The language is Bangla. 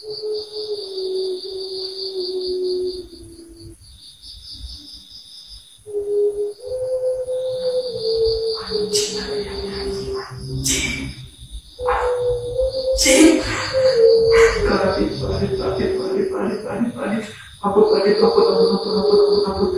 Aku sakit, aku takut, aku takut, aku takut.